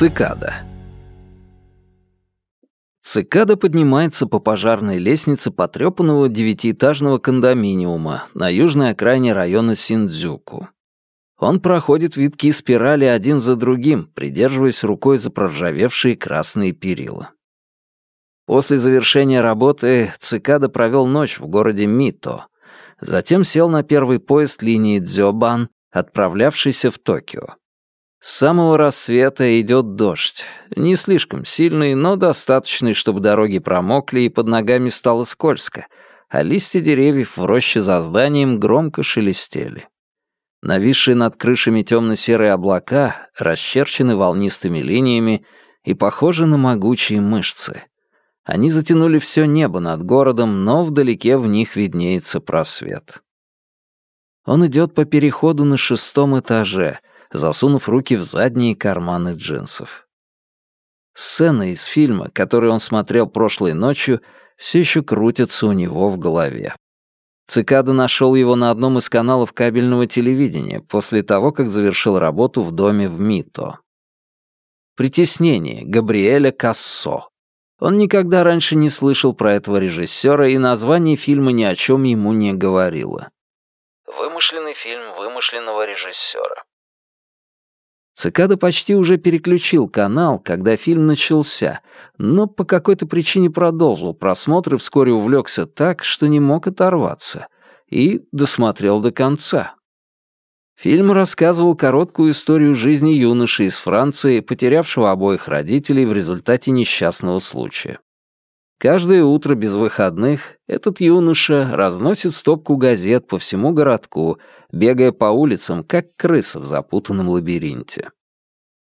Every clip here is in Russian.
Цикада. Цикада поднимается по пожарной лестнице потрёпанного девятиэтажного кондоминиума на южной окраине района Синдзюку. Он проходит витки спирали один за другим, придерживаясь рукой за проржавевшие красные перила. После завершения работы Цикада провел ночь в городе Мито, затем сел на первый поезд линии Дзёбан, отправлявшийся в Токио. С самого рассвета идет дождь. Не слишком сильный, но достаточный, чтобы дороги промокли и под ногами стало скользко, а листья деревьев в роще за зданием громко шелестели. Нависшие над крышами темно-серые облака расчерчены волнистыми линиями и похожи на могучие мышцы. Они затянули все небо над городом, но вдалеке в них виднеется просвет. Он идет по переходу на шестом этаже — засунув руки в задние карманы джинсов. Сцена из фильма, который он смотрел прошлой ночью, все еще крутится у него в голове. Цикада нашел его на одном из каналов кабельного телевидения после того, как завершил работу в доме в Мито. «Притеснение» Габриэля Кассо. Он никогда раньше не слышал про этого режиссера, и название фильма ни о чем ему не говорило. Вымышленный фильм вымышленного режиссера. Цикада почти уже переключил канал, когда фильм начался, но по какой-то причине продолжил просмотр и вскоре увлекся так, что не мог оторваться, и досмотрел до конца. Фильм рассказывал короткую историю жизни юноши из Франции, потерявшего обоих родителей в результате несчастного случая. Каждое утро без выходных этот юноша разносит стопку газет по всему городку, бегая по улицам, как крыса в запутанном лабиринте.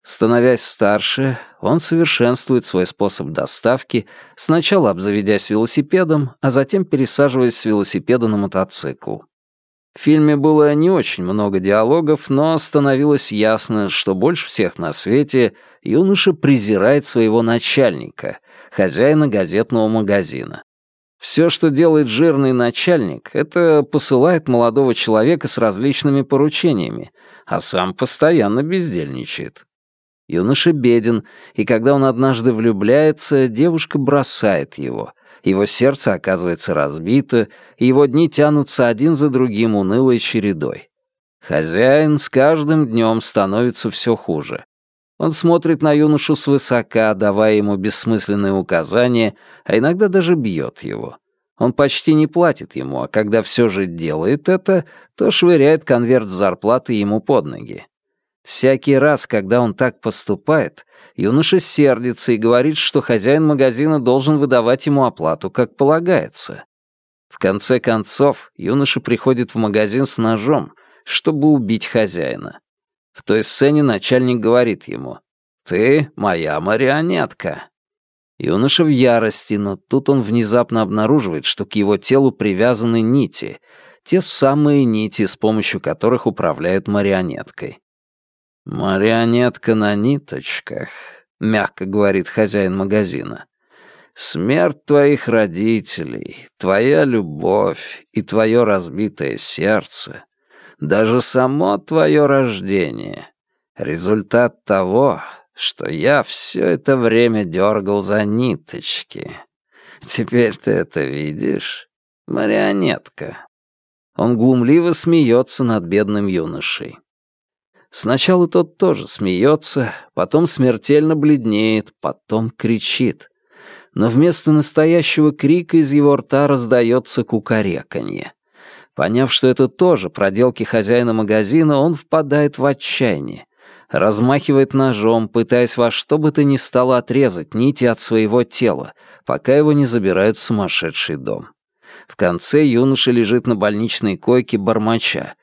Становясь старше, он совершенствует свой способ доставки, сначала обзаведясь велосипедом, а затем пересаживаясь с велосипеда на мотоцикл. В фильме было не очень много диалогов, но становилось ясно, что больше всех на свете юноша презирает своего начальника — хозяина газетного магазина. Все, что делает жирный начальник, это посылает молодого человека с различными поручениями, а сам постоянно бездельничает. Юноша беден, и когда он однажды влюбляется, девушка бросает его. Его сердце оказывается разбито, и его дни тянутся один за другим унылой чередой. Хозяин с каждым днем становится все хуже. Он смотрит на юношу свысока, давая ему бессмысленные указания, а иногда даже бьет его. Он почти не платит ему, а когда все же делает это, то швыряет конверт с зарплаты ему под ноги. Всякий раз, когда он так поступает, юноша сердится и говорит, что хозяин магазина должен выдавать ему оплату, как полагается. В конце концов, юноша приходит в магазин с ножом, чтобы убить хозяина. В той сцене начальник говорит ему «Ты моя марионетка». Юноша в ярости, но тут он внезапно обнаруживает, что к его телу привязаны нити, те самые нити, с помощью которых управляют марионеткой. «Марионетка на ниточках», — мягко говорит хозяин магазина. «Смерть твоих родителей, твоя любовь и твое разбитое сердце даже само твое рождение — результат того, что я все это время дергал за ниточки. Теперь ты это видишь? Марионетка. Он глумливо смеется над бедным юношей. Сначала тот тоже смеется, потом смертельно бледнеет, потом кричит. Но вместо настоящего крика из его рта раздается кукареканье. Поняв, что это тоже проделки хозяина магазина, он впадает в отчаяние. Размахивает ножом, пытаясь во что бы то ни стало отрезать нити от своего тела, пока его не забирают в сумасшедший дом. В конце юноша лежит на больничной койке бормоча.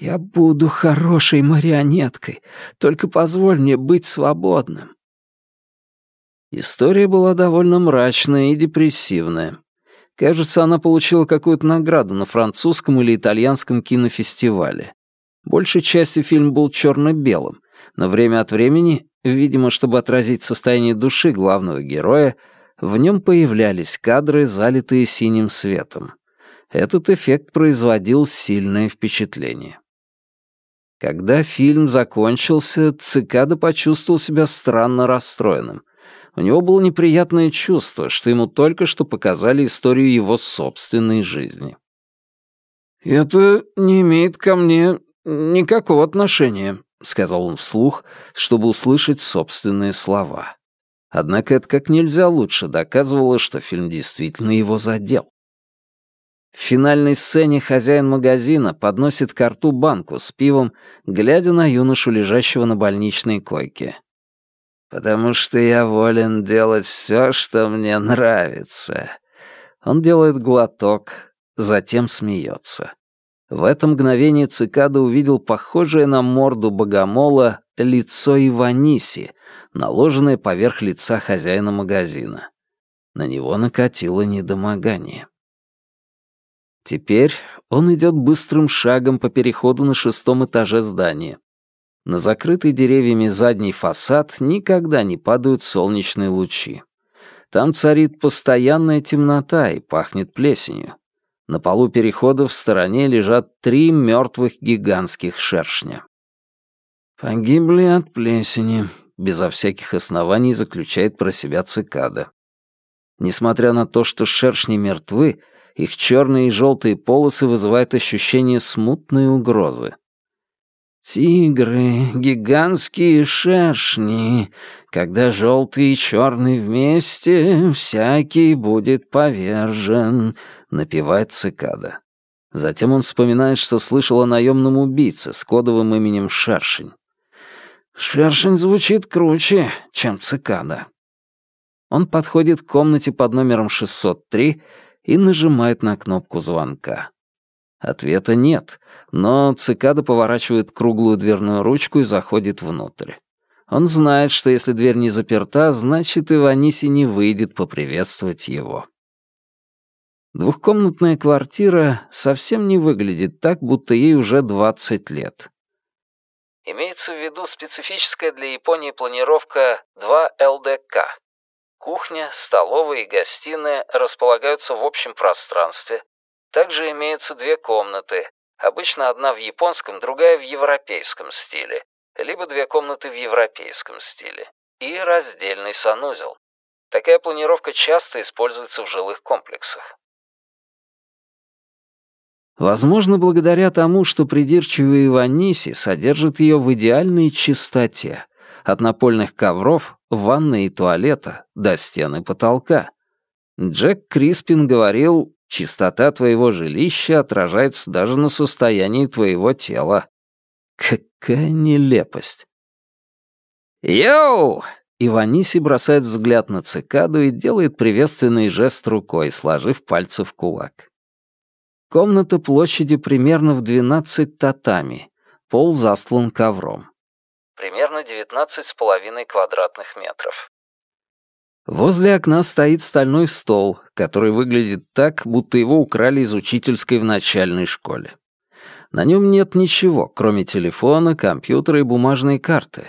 «Я буду хорошей марионеткой, только позволь мне быть свободным». История была довольно мрачная и депрессивная. Кажется, она получила какую-то награду на французском или итальянском кинофестивале. Большей частью фильм был черно-белым, но время от времени, видимо, чтобы отразить состояние души главного героя, в нем появлялись кадры, залитые синим светом. Этот эффект производил сильное впечатление. Когда фильм закончился, Цикада почувствовал себя странно расстроенным. У него было неприятное чувство, что ему только что показали историю его собственной жизни. «Это не имеет ко мне никакого отношения», — сказал он вслух, чтобы услышать собственные слова. Однако это как нельзя лучше доказывало, что фильм действительно его задел. В финальной сцене хозяин магазина подносит к рту банку с пивом, глядя на юношу, лежащего на больничной койке. «Потому что я волен делать все, что мне нравится». Он делает глоток, затем смеется. В это мгновение цикада увидел похожее на морду богомола лицо Иваниси, наложенное поверх лица хозяина магазина. На него накатило недомогание. Теперь он идет быстрым шагом по переходу на шестом этаже здания. На закрытый деревьями задний фасад никогда не падают солнечные лучи. Там царит постоянная темнота и пахнет плесенью. На полу перехода в стороне лежат три мертвых гигантских шершня. «Погибли от плесени», — безо всяких оснований заключает про себя цикада. Несмотря на то, что шершни мертвы, их черные и желтые полосы вызывают ощущение смутной угрозы. «Тигры, гигантские шершни, когда желтый и черный вместе, всякий будет повержен», — напевает цикада. Затем он вспоминает, что слышал о наемном убийце с кодовым именем Шершень. «Шершень звучит круче, чем цикада». Он подходит к комнате под номером 603 и нажимает на кнопку звонка. Ответа нет, но цикада поворачивает круглую дверную ручку и заходит внутрь. Он знает, что если дверь не заперта, значит, Иваниси не выйдет поприветствовать его. Двухкомнатная квартира совсем не выглядит так, будто ей уже 20 лет. Имеется в виду специфическая для Японии планировка 2 ЛДК Кухня, столовая и гостиная располагаются в общем пространстве. Также имеются две комнаты, обычно одна в японском, другая в европейском стиле, либо две комнаты в европейском стиле, и раздельный санузел. Такая планировка часто используется в жилых комплексах. Возможно, благодаря тому, что придирчивый Иваниси содержит ее в идеальной чистоте, от напольных ковров, ванны и туалета до стены потолка. Джек Криспин говорил, чистота твоего жилища отражается даже на состоянии твоего тела. Какая нелепость. «Йоу!» Иваниси бросает взгляд на цикаду и делает приветственный жест рукой, сложив пальцы в кулак. Комната площадью примерно в 12 татами, пол застлан ковром примерно 19,5 квадратных метров. Возле окна стоит стальной стол, который выглядит так, будто его украли из учительской в начальной школе. На нем нет ничего, кроме телефона, компьютера и бумажной карты.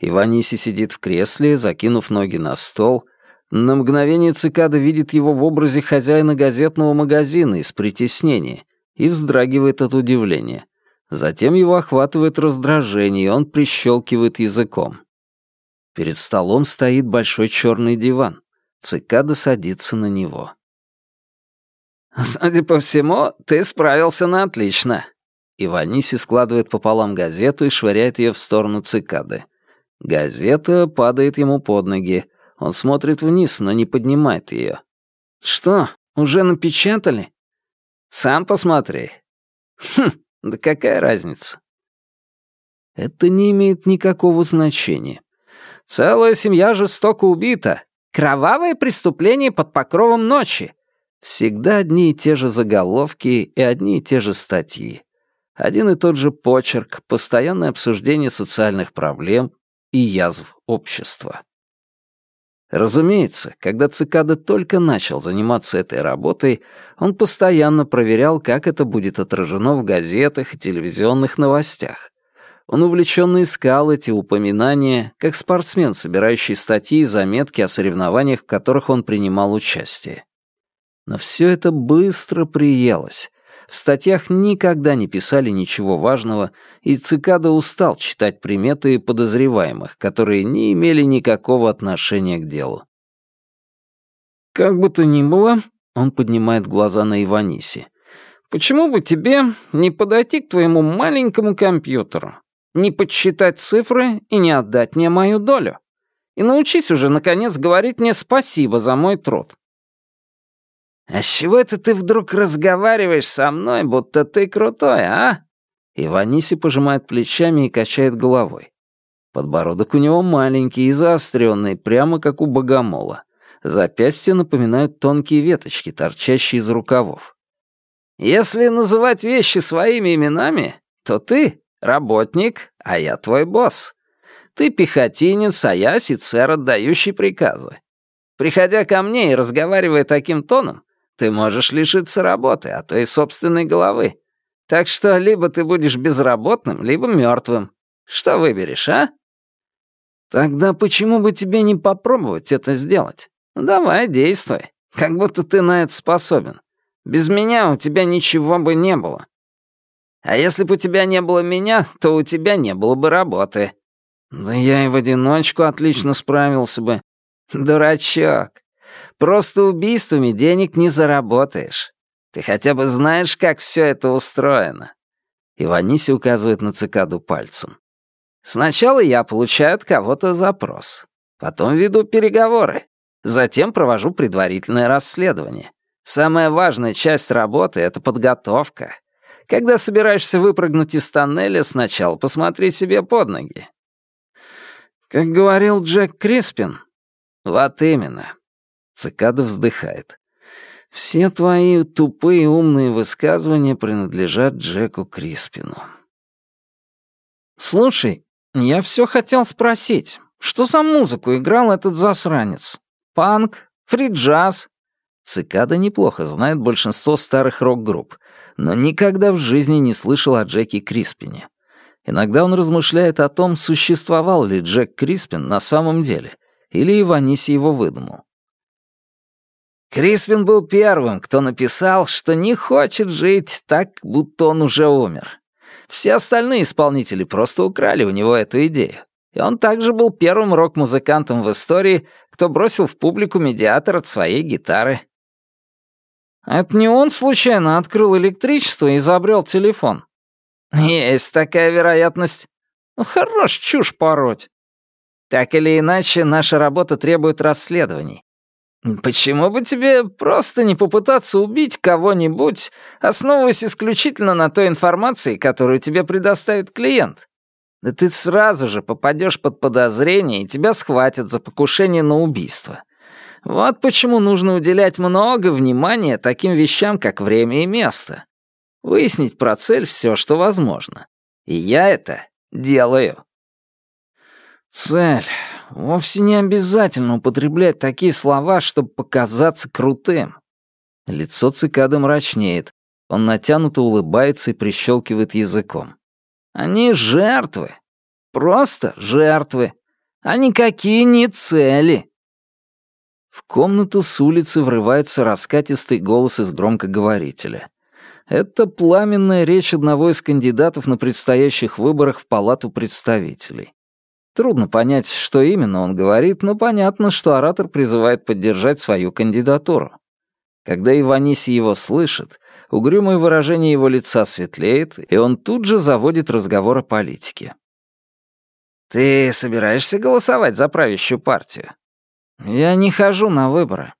Иваниси сидит в кресле, закинув ноги на стол. На мгновение цикада видит его в образе хозяина газетного магазина из притеснения и вздрагивает от удивления. Затем его охватывает раздражение, и он прищелкивает языком. Перед столом стоит большой черный диван. Цикада садится на него. «Судя по всему, ты справился на отлично». Иваниси складывает пополам газету и швыряет ее в сторону цикады. Газета падает ему под ноги. Он смотрит вниз, но не поднимает ее. «Что, уже напечатали?» «Сам посмотри». «Хм, да какая разница? Это не имеет никакого значения. Целая семья жестоко убита. Кровавое преступление под покровом ночи. Всегда одни и те же заголовки и одни и те же статьи. Один и тот же почерк, постоянное обсуждение социальных проблем и язв общества. Разумеется, когда Цикада только начал заниматься этой работой, он постоянно проверял, как это будет отражено в газетах и телевизионных новостях. Он увлеченно искал эти упоминания, как спортсмен, собирающий статьи и заметки о соревнованиях, в которых он принимал участие. Но все это быстро приелось. В статьях никогда не писали ничего важного, и Цикада устал читать приметы подозреваемых, которые не имели никакого отношения к делу. «Как бы то ни было», — он поднимает глаза на Иваниси, «почему бы тебе не подойти к твоему маленькому компьютеру, не подсчитать цифры и не отдать мне мою долю? И научись уже, наконец, говорить мне спасибо за мой труд». «А с чего это ты вдруг разговариваешь со мной, будто ты крутой, а?» Иваниси пожимает плечами и качает головой. Подбородок у него маленький и заостренный, прямо как у богомола. Запястья напоминают тонкие веточки, торчащие из рукавов. «Если называть вещи своими именами, то ты — работник, а я твой босс. Ты пехотинец, а я офицер, отдающий приказы. Приходя ко мне и разговаривая таким тоном, ты можешь лишиться работы, а то и собственной головы. Так что либо ты будешь безработным, либо мертвым. Что выберешь, а? Тогда почему бы тебе не попробовать это сделать? Давай, действуй. Как будто ты на это способен. Без меня у тебя ничего бы не было. А если бы у тебя не было меня, то у тебя не было бы работы. Да я и в одиночку отлично справился бы. Дурачок. Просто убийствами денег не заработаешь. Ты хотя бы знаешь, как все это устроено?» Иваниси указывает на цикаду пальцем. «Сначала я получаю от кого-то запрос. Потом веду переговоры. Затем провожу предварительное расследование. Самая важная часть работы — это подготовка. Когда собираешься выпрыгнуть из тоннеля, сначала посмотри себе под ноги. Как говорил Джек Криспин. Вот именно. Цикада вздыхает. «Все твои тупые умные высказывания принадлежат Джеку Криспину». «Слушай, я все хотел спросить, что за музыку играл этот засранец? Панк? Фриджаз?» Цикада неплохо знает большинство старых рок-групп, но никогда в жизни не слышал о Джеке Криспине. Иногда он размышляет о том, существовал ли Джек Криспин на самом деле, или Иваниси его выдумал. Криспин был первым, кто написал, что не хочет жить так, будто он уже умер. Все остальные исполнители просто украли у него эту идею. И он также был первым рок-музыкантом в истории, кто бросил в публику медиатор от своей гитары. Это не он случайно открыл электричество и изобрел телефон? Есть такая вероятность. Ну, хорош чушь пороть. Так или иначе, наша работа требует расследований. «Почему бы тебе просто не попытаться убить кого-нибудь, основываясь исключительно на той информации, которую тебе предоставит клиент? Да ты сразу же попадешь под подозрение, и тебя схватят за покушение на убийство. Вот почему нужно уделять много внимания таким вещам, как время и место. Выяснить про цель все, что возможно. И я это делаю». «Цель. Вовсе не обязательно употреблять такие слова, чтобы показаться крутым». Лицо цикады мрачнеет. Он натянуто улыбается и прищелкивает языком. «Они жертвы. Просто жертвы. А никакие не цели». В комнату с улицы врывается раскатистый голос из громкоговорителя. Это пламенная речь одного из кандидатов на предстоящих выборах в Палату представителей. Трудно понять, что именно он говорит, но понятно, что оратор призывает поддержать свою кандидатуру. Когда Иваниси его слышит, угрюмое выражение его лица светлеет, и он тут же заводит разговор о политике. «Ты собираешься голосовать за правящую партию?» «Я не хожу на выборы».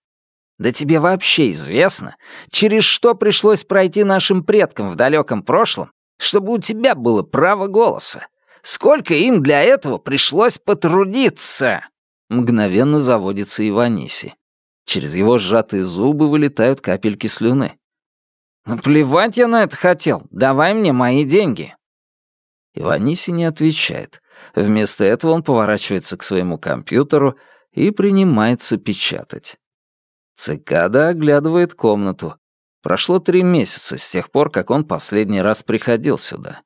«Да тебе вообще известно, через что пришлось пройти нашим предкам в далеком прошлом, чтобы у тебя было право голоса? Сколько им для этого пришлось потрудиться!» Мгновенно заводится Иваниси. Через его сжатые зубы вылетают капельки слюны. «Плевать я на это хотел. Давай мне мои деньги». Иваниси не отвечает. Вместо этого он поворачивается к своему компьютеру и принимается печатать. Цикада оглядывает комнату. Прошло три месяца с тех пор, как он последний раз приходил сюда.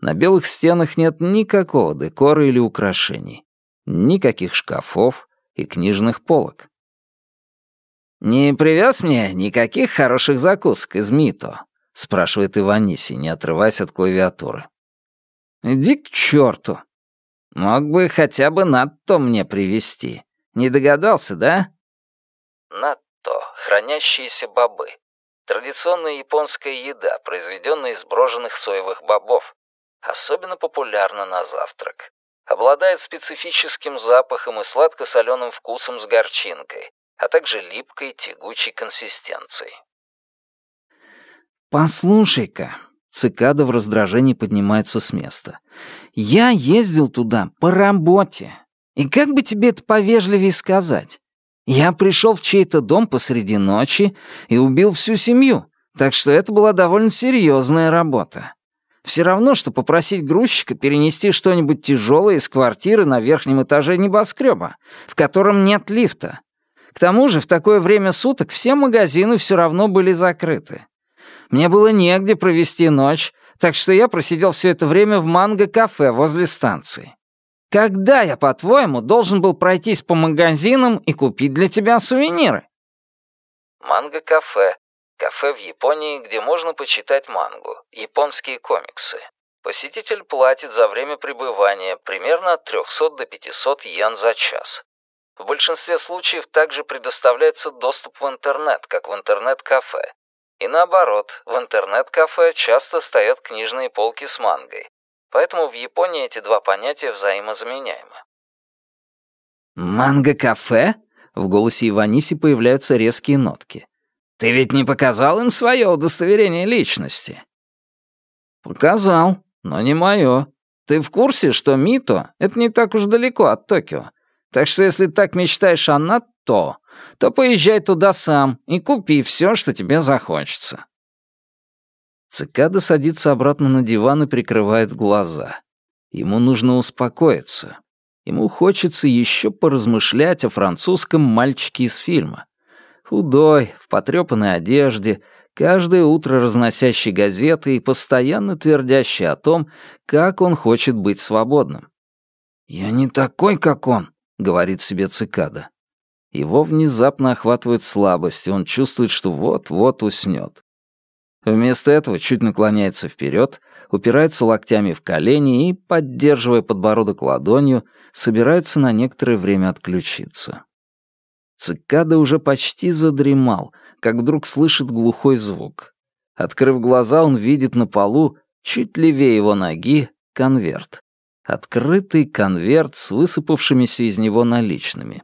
На белых стенах нет никакого декора или украшений. Никаких шкафов и книжных полок. «Не привез мне никаких хороших закусок из Мито?» — спрашивает Иваниси, не отрываясь от клавиатуры. Иди к черту. Мог бы хотя бы надто мне привезти. Не догадался, да? Натто, хранящиеся бобы. Традиционная японская еда, произведенная из броженных соевых бобов. Особенно популярна на завтрак. Обладает специфическим запахом и сладко-соленым вкусом с горчинкой, а также липкой тягучей консистенцией. «Послушай-ка», — цикада в раздражении поднимается с места, «я ездил туда по работе. И как бы тебе это повежливее сказать? Я пришел в чей-то дом посреди ночи и убил всю семью, так что это была довольно серьезная работа. Все равно, что попросить грузчика перенести что-нибудь тяжелое из квартиры на верхнем этаже небоскреба, в котором нет лифта. К тому же в такое время суток все магазины все равно были закрыты. Мне было негде провести ночь, так что я просидел все это время в манго-кафе возле станции. Когда я, по-твоему, должен был пройтись по магазинам и купить для тебя сувениры? Манго-кафе. Кафе в Японии, где можно почитать мангу, японские комиксы. Посетитель платит за время пребывания примерно от 300 до 500 йен за час. В большинстве случаев также предоставляется доступ в интернет, как в интернет-кафе. И наоборот, в интернет-кафе часто стоят книжные полки с мангой, Поэтому в Японии эти два понятия взаимозаменяемы. «Манго-кафе?» — в голосе Иваниси появляются резкие нотки. «Ты ведь не показал им свое удостоверение личности?» «Показал, но не мое. Ты в курсе, что Мито — это не так уж далеко от Токио? Так что если так мечтаешь о Натто, то поезжай туда сам и купи все, что тебе захочется. Цикада садится обратно на диван и прикрывает глаза. Ему нужно успокоиться. Ему хочется еще поразмышлять о французском мальчике из фильма. Худой, в потрепанной одежде, каждое утро разносящий газеты и постоянно твердящий о том, как он хочет быть свободным. «Я не такой, как он», — говорит себе цикада. Его внезапно охватывает слабость, и он чувствует, что вот-вот уснет. Вместо этого чуть наклоняется вперед, упирается локтями в колени и, поддерживая подбородок ладонью, собирается на некоторое время отключиться. Цикада уже почти задремал, как вдруг слышит глухой звук. Открыв глаза, он видит на полу, чуть левее его ноги, конверт. Открытый конверт с высыпавшимися из него наличными.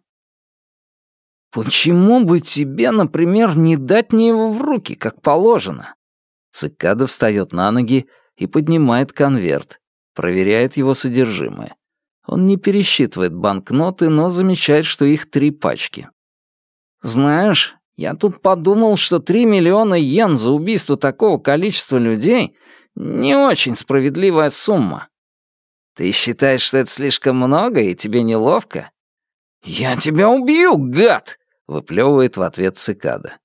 «Почему бы тебе, например, не дать мне его в руки, как положено?» Цикада встает на ноги и поднимает конверт, проверяет его содержимое. Он не пересчитывает банкноты, но замечает, что их три пачки. «Знаешь, я тут подумал, что три миллиона йен за убийство такого количества людей — не очень справедливая сумма. Ты считаешь, что это слишком много и тебе неловко?» «Я тебя убью, гад!» — выплевывает в ответ цикада.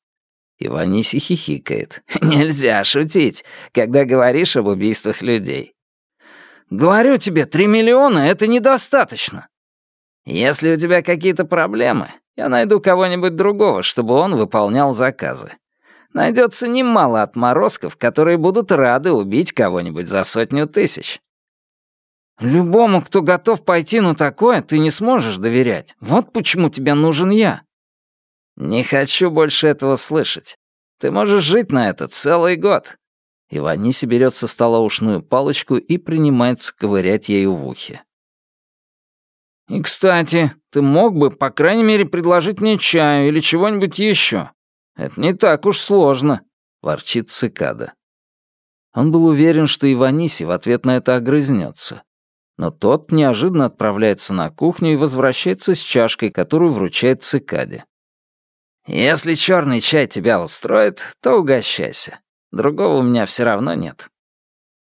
Иваниси хихикает. «Нельзя шутить, когда говоришь об убийствах людей». «Говорю тебе, три миллиона — это недостаточно». «Если у тебя какие-то проблемы, я найду кого-нибудь другого, чтобы он выполнял заказы. Найдется немало отморозков, которые будут рады убить кого-нибудь за сотню тысяч». «Любому, кто готов пойти на такое, ты не сможешь доверять. Вот почему тебе нужен я». «Не хочу больше этого слышать. Ты можешь жить на это целый год». Иваниси берет со стола ушную палочку и принимается ковырять ею в ухе. «И, кстати, ты мог бы, по крайней мере, предложить мне чаю или чего-нибудь еще. Это не так уж сложно», — ворчит цикада. Он был уверен, что Иваниси в ответ на это огрызнется. Но тот неожиданно отправляется на кухню и возвращается с чашкой, которую вручает цикаде. Если черный чай тебя устроит, то угощайся. Другого у меня все равно нет».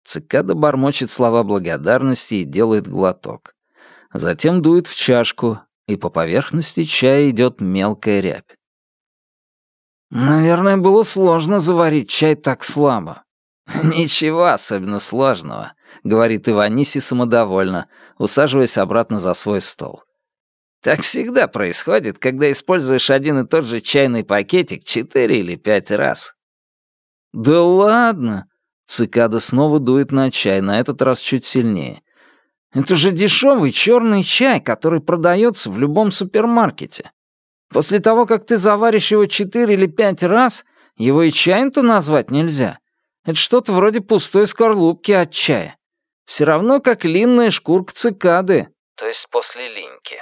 Цикада бормочет слова благодарности и делает глоток. Затем дует в чашку, и по поверхности чая идет мелкая рябь. «Наверное, было сложно заварить чай так слабо». «Ничего особенно сложного», — говорит Иваниси самодовольно, усаживаясь обратно за свой стол. Так всегда происходит, когда используешь один и тот же чайный пакетик четыре или пять раз. Да ладно. Цикада снова дует на чай, на этот раз чуть сильнее. «Это же дешевый черный чай, который продается в любом супермаркете. После того, как ты заваришь его четыре или пять раз, его и чаем-то назвать нельзя. Это что-то вроде пустой скорлупки от чая. Все равно, как линная шкурка цикады. То есть после линьки.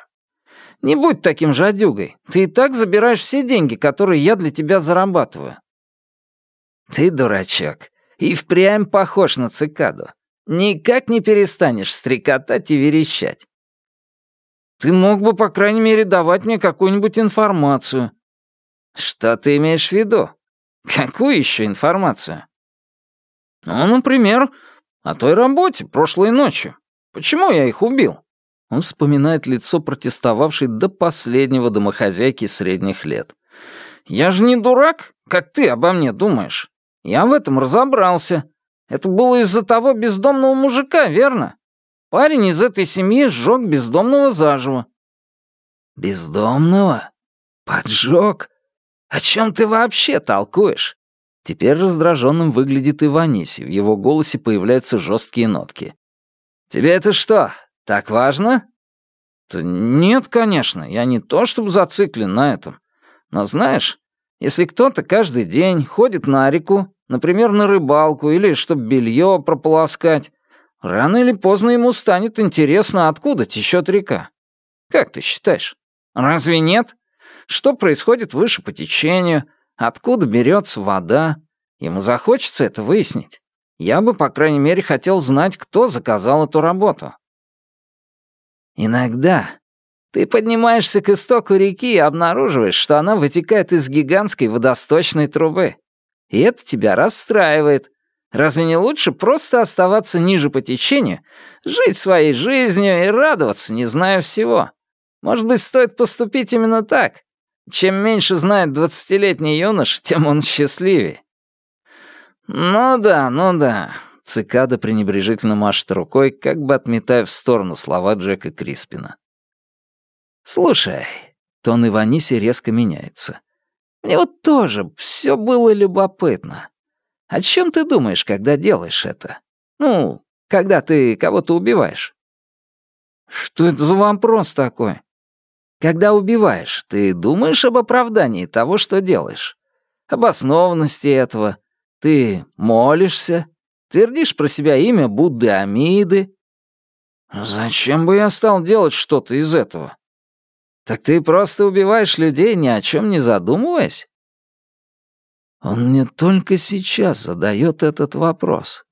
Не будь таким жадюгой. Ты и так забираешь все деньги, которые я для тебя зарабатываю. Ты дурачок. И впрямь похож на цикаду. Никак не перестанешь стрекотать и верещать. Ты мог бы, по крайней мере, давать мне какую-нибудь информацию. Что ты имеешь в виду? Какую еще информацию? Ну, например, о той работе прошлой ночью. Почему я их убил? Он вспоминает лицо протестовавшей до последнего домохозяйки средних лет. «Я же не дурак, как ты обо мне думаешь. Я в этом разобрался. Это было из-за того бездомного мужика, верно? Парень из этой семьи сжег бездомного заживо». «Бездомного? Поджег? О чем ты вообще толкуешь?» Теперь раздраженным выглядит Иваниси, в его голосе появляются жесткие нотки. «Тебе это что, так важно?» «Да нет, конечно, я не то чтобы зациклен на этом. Но знаешь, если кто-то каждый день ходит на реку, например, на рыбалку или чтобы белье прополоскать, рано или поздно ему станет интересно, откуда течет река. Как ты считаешь? Разве нет? Что происходит выше по течению? Откуда берется вода? Ему захочется это выяснить. Я бы, по крайней мере, хотел знать, кто заказал эту работу. Иногда ты поднимаешься к истоку реки и обнаруживаешь, что она вытекает из гигантской водосточной трубы. И это тебя расстраивает. Разве не лучше просто оставаться ниже по течению, жить своей жизнью и радоваться, не зная всего? Может быть, стоит поступить именно так? Чем меньше знает двадцатилетний юнош, тем он счастливее. Ну да, ну да. Цикада пренебрежительно машет рукой, как бы отметая в сторону слова Джека Криспина. «Слушай», — тон Иваниси резко меняется. «Мне вот тоже все было любопытно. О чем ты думаешь, когда делаешь это? Ну, когда ты кого-то убиваешь?» «Что это за вопрос такой?» Когда убиваешь, ты думаешь об оправдании того, что делаешь? Об основанности этого? Ты молишься? Твердишь про себя имя Будды Амиды? Зачем бы я стал делать что-то из этого? Так ты просто убиваешь людей, ни о чем не задумываясь? Он мне только сейчас задает этот вопрос.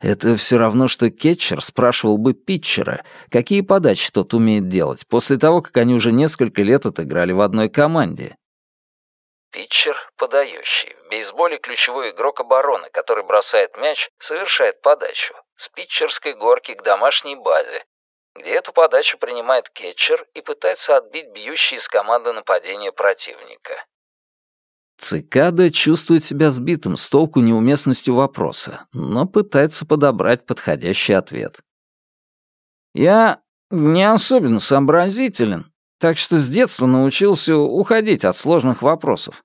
Это все равно, что кетчер спрашивал бы питчера, какие подачи тот умеет делать, после того, как они уже несколько лет отыграли в одной команде. Питчер — подающий. В бейсболе ключевой игрок обороны, который бросает мяч, совершает подачу. С питчерской горки к домашней базе, где эту подачу принимает кетчер и пытается отбить бьющий из команды нападения противника. Цикада чувствует себя сбитым с толку неуместностью вопроса, но пытается подобрать подходящий ответ. «Я не особенно сообразителен, так что с детства научился уходить от сложных вопросов.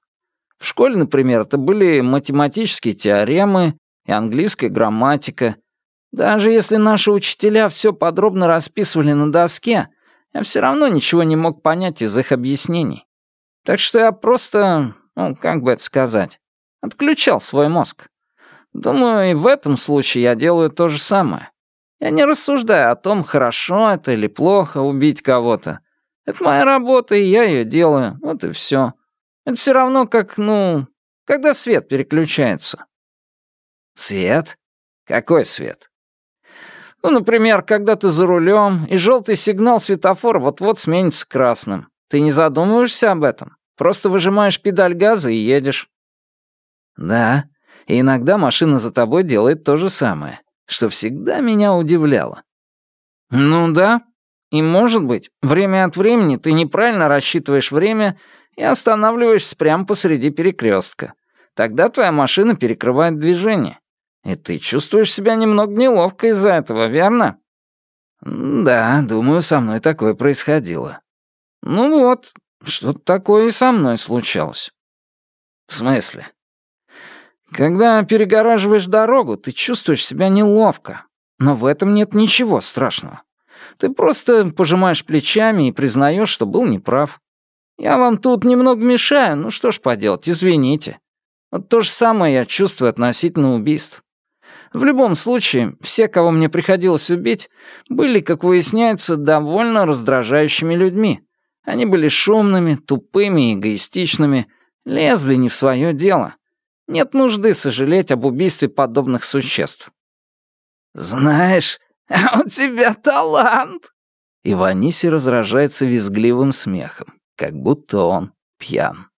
В школе, например, это были математические теоремы и английская грамматика. Даже если наши учителя все подробно расписывали на доске, я все равно ничего не мог понять из их объяснений. Так что я просто ну, как бы это сказать, отключал свой мозг. Думаю, и в этом случае я делаю то же самое. Я не рассуждаю о том, хорошо это или плохо убить кого-то. Это моя работа, и я ее делаю, вот и все. Это все равно как, ну, когда свет переключается. Свет? Какой свет? Ну, например, когда ты за рулем, и желтый сигнал светофора вот-вот сменится красным. Ты не задумываешься об этом? Просто выжимаешь педаль газа и едешь». «Да, и иногда машина за тобой делает то же самое, что всегда меня удивляло». «Ну да, и может быть, время от времени ты неправильно рассчитываешь время и останавливаешься прямо посреди перекрестка. Тогда твоя машина перекрывает движение. И ты чувствуешь себя немного неловко из-за этого, верно?» «Да, думаю, со мной такое происходило». «Ну вот, что-то такое и со мной случалось. В смысле? Когда перегораживаешь дорогу, ты чувствуешь себя неловко. Но в этом нет ничего страшного. Ты просто пожимаешь плечами и признаешь, что был неправ. Я вам тут немного мешаю, ну что ж поделать, извините. Вот то же самое я чувствую относительно убийств. В любом случае, все, кого мне приходилось убить, были, как выясняется, довольно раздражающими людьми. Они были шумными, тупыми, эгоистичными, лезли не в свое дело. Нет нужды сожалеть об убийстве подобных существ. «Знаешь, у тебя талант!» Иваниси разражается визгливым смехом, как будто он пьян.